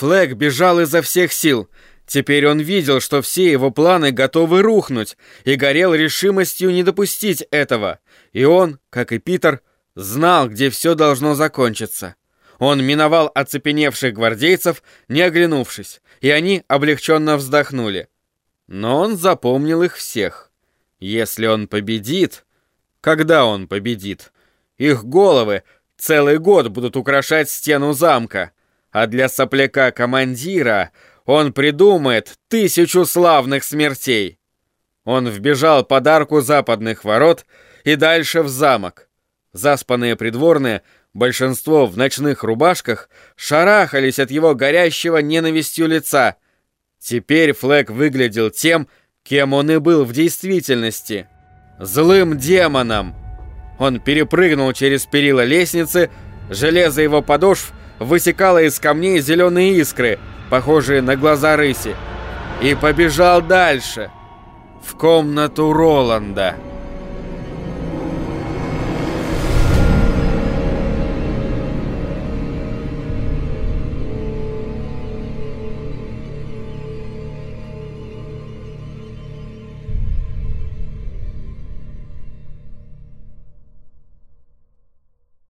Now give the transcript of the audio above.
Флэг бежал изо всех сил. Теперь он видел, что все его планы готовы рухнуть, и горел решимостью не допустить этого. И он, как и Питер, знал, где все должно закончиться. Он миновал оцепеневших гвардейцев, не оглянувшись, и они облегченно вздохнули. Но он запомнил их всех. Если он победит... Когда он победит? Их головы целый год будут украшать стену замка, а для сопляка-командира он придумает тысячу славных смертей. Он вбежал под арку западных ворот и дальше в замок. Заспанные придворные, большинство в ночных рубашках, шарахались от его горящего ненавистью лица. Теперь Флэк выглядел тем, кем он и был в действительности. Злым демоном. Он перепрыгнул через перила лестницы, железо его подошв высекало из камней зеленые искры, похожие на глаза рыси, и побежал дальше, в комнату Роланда.